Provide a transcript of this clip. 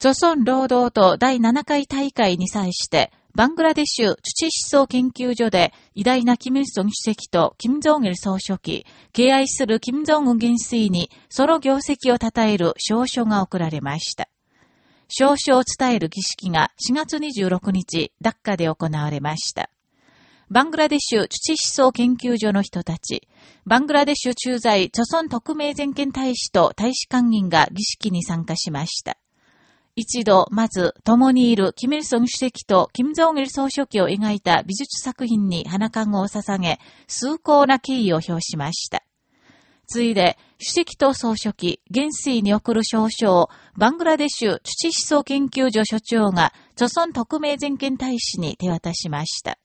朝鮮労働党第7回大会に際して、バングラデシュ土思想研究所で偉大なキム・ソン主席とキム・ジョン・イル総書記、敬愛するキム・ジョン・ウン元帥にその業績を称える証書が贈られました。証書を伝える儀式が4月26日、ダッカで行われました。バングラデシュ土思想研究所の人たち、バングラデシュ駐在、著村特命全権大使と大使館員が儀式に参加しました。一度、まず、共にいるキム・イルソン主席とキム・ジョン・イル総書記を描いた美術作品に花籠を捧げ、崇高な敬意を表しました。ついで、主席と総書記、元帥に送る証書を、バングラデシュ土思想研究所所長が、著村特命全権大使に手渡しました。